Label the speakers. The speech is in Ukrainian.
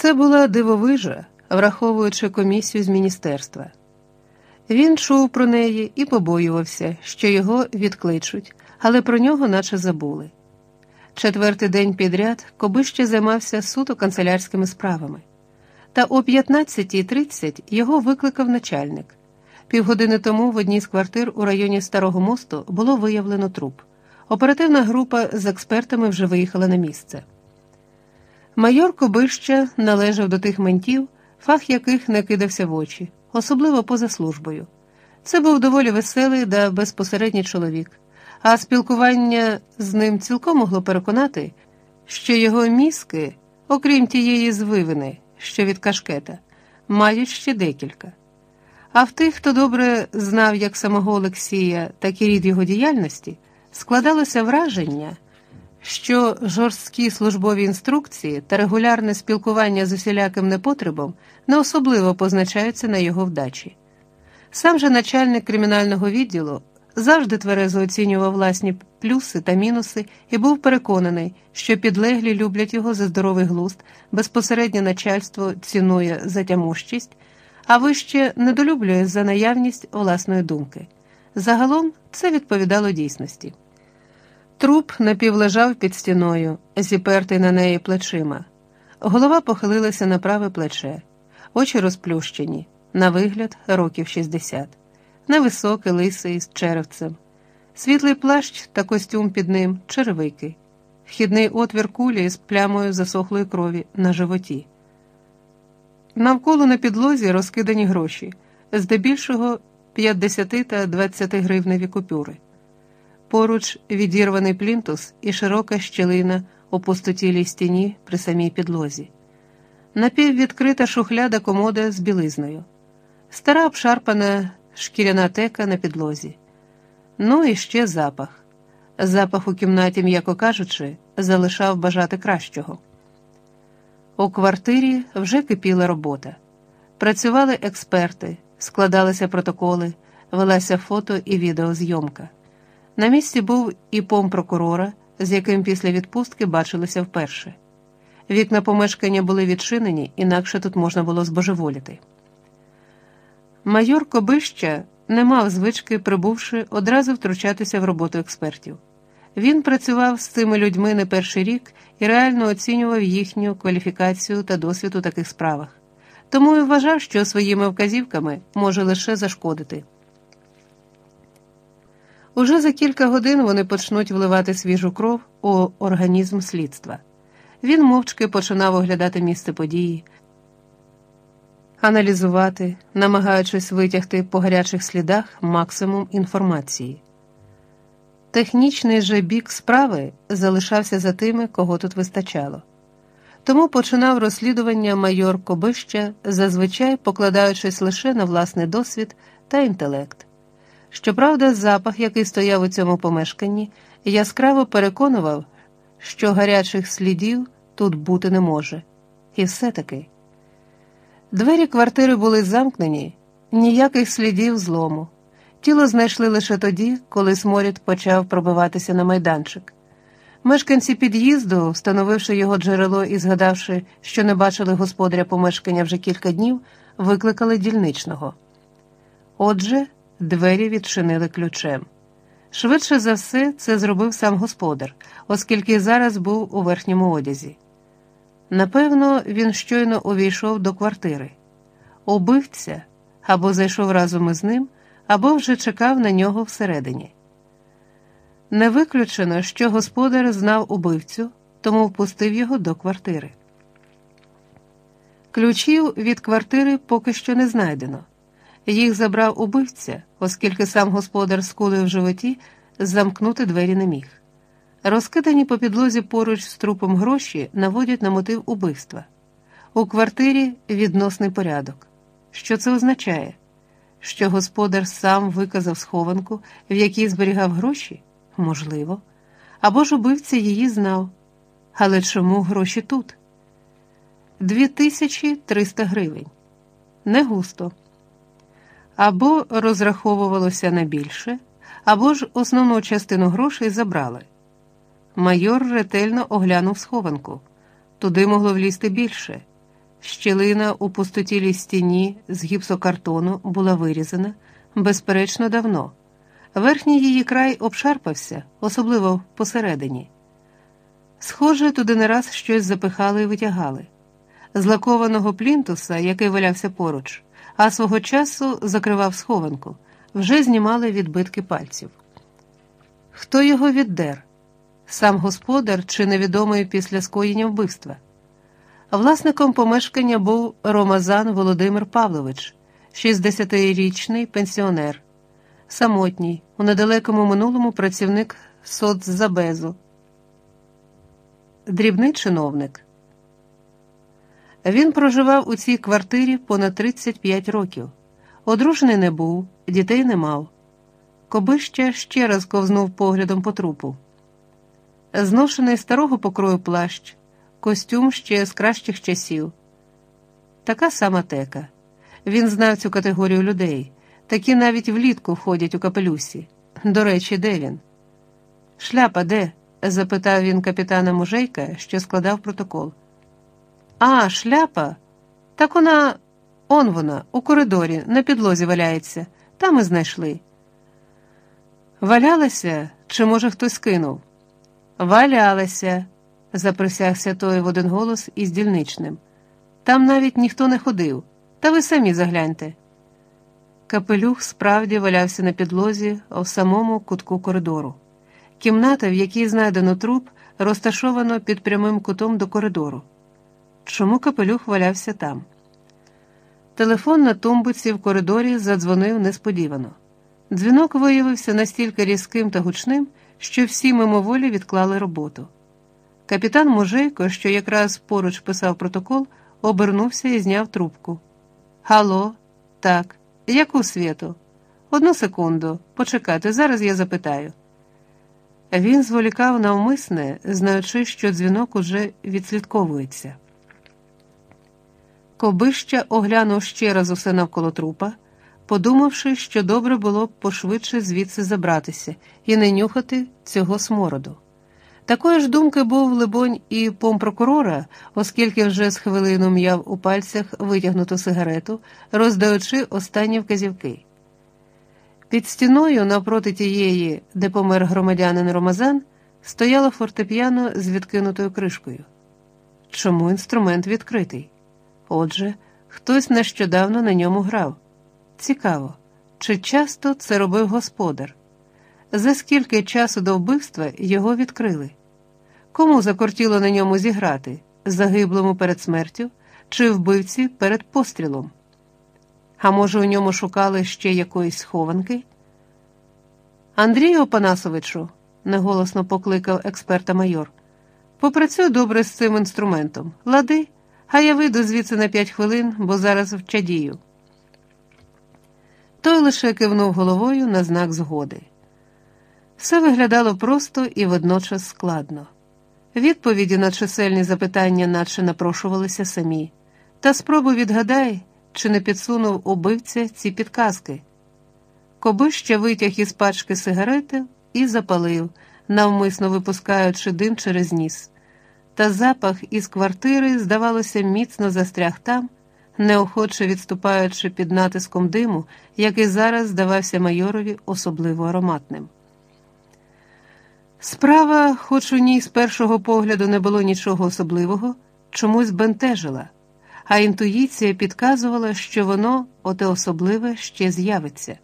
Speaker 1: Це була дивовижа, враховуючи комісію з міністерства. Він чув про неї і побоювався, що його відкличуть, але про нього наче забули. Четвертий день підряд Кобище займався суто канцелярськими справами. Та о 15.30 його викликав начальник. Півгодини тому в одній з квартир у районі Старого мосту було виявлено труп. Оперативна група з експертами вже виїхала на місце. Майор Кобища належав до тих ментів, фах яких не кидався в очі, особливо поза службою. Це був доволі веселий да безпосередній чоловік, а спілкування з ним цілком могло переконати, що його мізки, окрім тієї звивини, що від кашкета, мають ще декілька. А в тих, хто добре знав як самого Олексія, так і рід його діяльності, складалося враження, що жорсткі службові інструкції та регулярне спілкування з усіляким непотребом не особливо позначаються на його вдачі. Сам же начальник кримінального відділу завжди тверезо оцінював власні плюси та мінуси і був переконаний, що підлеглі люблять його за здоровий глузд, безпосереднє начальство цінує за а вище недолюблює за наявність власної думки. Загалом це відповідало дійсності. Труп напівлежав під стіною, зіпертий на неї плечима. Голова похилилася на праве плече, очі розплющені, на вигляд, років 60. невисокий, лисий, з черевцем, світлий плащ та костюм під ним, черевики, вхідний отвір кулі з плямою засохлої крові на животі. Навколо на підлозі розкидані гроші, здебільшого 50 та 20 гривневі купюри. Поруч відірваний плінтус і широка щелина у пустотілій стіні при самій підлозі, напіввідкрита шухляда комода з білизною, стара обшарпана шкіряна тека на підлозі. Ну і ще запах. Запах у кімнаті, м'яко кажучи, залишав бажати кращого. У квартирі вже кипіла робота. Працювали експерти, складалися протоколи, велася фото і відеозйомка. На місці був і пом прокурора, з яким після відпустки бачилися вперше. Вікна помешкання були відчинені, інакше тут можна було збожеволіти. Майор Кобища не мав звички, прибувши, одразу втручатися в роботу експертів. Він працював з цими людьми не перший рік і реально оцінював їхню кваліфікацію та досвід у таких справах, тому і вважав, що своїми вказівками може лише зашкодити. Уже за кілька годин вони почнуть вливати свіжу кров у організм слідства. Він мовчки починав оглядати місце події, аналізувати, намагаючись витягти по гарячих слідах максимум інформації. Технічний же бік справи залишався за тими, кого тут вистачало. Тому починав розслідування майор Кобища, зазвичай покладаючись лише на власний досвід та інтелект. Щоправда, запах, який стояв у цьому помешканні, яскраво переконував, що гарячих слідів тут бути не може. І все-таки двері квартири були замкнені, ніяких слідів злому. Тіло знайшли лише тоді, коли сморід почав пробиватися на майданчик. Мешканці під'їзду, встановивши його джерело і згадавши, що не бачили господаря помешкання вже кілька днів, викликали дільничного. Отже, двері відчинили ключем. Швидше за все, це зробив сам господар, оскільки зараз був у верхньому одязі. Напевно, він щойно увійшов до квартири. Убивця або зайшов разом із ним, або вже чекав на нього всередині. Не виключено, що господар знав убивцю, тому впустив його до квартири. Ключів від квартири поки що не знайдено. Їх забрав убивця, оскільки сам господар з кулею в животі замкнути двері не міг. Розкидані по підлозі поруч з трупом гроші наводять на мотив убивства. У квартирі відносний порядок. Що це означає? Що господар сам виказав схованку, в якій зберігав гроші? Можливо. Або ж убивця її знав. Але чому гроші тут? Дві тисячі триста гривень. Не густо. Або розраховувалося на більше, або ж основну частину грошей забрали. Майор ретельно оглянув схованку. Туди могло влізти більше. Щілина у пустотілій стіні з гіпсокартону була вирізана, безперечно, давно. Верхній її край обшарпався, особливо посередині. Схоже, туди не раз щось запихали і витягали. З лакованого плінтуса, який валявся поруч, а свого часу закривав схованку, вже знімали відбитки пальців. Хто його віддер? Сам господар чи невідомий після скоєння вбивства? Власником помешкання був Ромазан Володимир Павлович, 60-річний пенсіонер, самотній, у недалекому минулому працівник соцзабезу, дрібний чиновник. Він проживав у цій квартирі понад 35 років. Одружений не був, дітей не мав. Кобища ще раз ковзнув поглядом по трупу. Зношений старого покрою плащ, костюм ще з кращих часів. Така сама тека. Він знав цю категорію людей, такі навіть влітку ходять у капелюсі. До речі, де він? Шляпа де? запитав він капітана мужейка, що складав протокол. А, шляпа? Так вона, он вона, у коридорі, на підлозі валяється, там і знайшли. Валялася, чи, може, хтось скинув? Валялася, заприсягся той в один голос із дільничним. Там навіть ніхто не ходив, та ви самі загляньте. Капелюх справді валявся на підлозі в самому кутку коридору. Кімната, в якій знайдено труп, розташована під прямим кутом до коридору. Чому капелюх валявся там? Телефон на тумбуці в коридорі задзвонив несподівано. Дзвінок виявився настільки різким та гучним, що всі мимоволі відклали роботу. Капітан Мужейко, що якраз поруч писав протокол, обернувся і зняв трубку. Гало, так, яку світу? Одну секунду, почекайте, зараз я запитаю. Він зволікав навмисне, знаючи, що дзвінок уже відслідковується. Кобища оглянув ще раз усе навколо трупа, подумавши, що добре було б пошвидше звідси забратися і не нюхати цього смороду. Такої ж думки був, либонь, і помпрокурора, оскільки вже з хвилину м'яв у пальцях витягнуту сигарету, роздаючи останні вказівки. Під стіною, навпроти тієї, де помер громадянин Ромазан, стояло фортепіано з відкинутою кришкою. Чому інструмент відкритий? Отже, хтось нещодавно на ньому грав. Цікаво, чи часто це робив господар? За скільки часу до вбивства його відкрили? Кому закортіло на ньому зіграти? Загиблому перед смертю чи вбивці перед пострілом? А може, у ньому шукали ще якоїсь схованки? Андрію Опанасовичу, неголосно покликав експерта майор, попрацюй добре з цим інструментом. Лади, а я вийду звідси на п'ять хвилин, бо зараз вчадію. Той лише кивнув головою на знак згоди. Все виглядало просто і водночас складно. Відповіді на чисельні запитання наче напрошувалися самі, та спробуй відгадай, чи не підсунув убивця ці підказки. Кобища витяг із пачки сигарети і запалив, навмисно випускаючи дим через ніс. Та запах із квартири, здавалося, міцно застряг там, неохоче відступаючи під натиском диму, який зараз здавався майорові особливо ароматним. Справа, хоч у ній з першого погляду не було нічого особливого, чомусь бентежила, а інтуїція підказувала, що воно, оте особливе, ще з'явиться.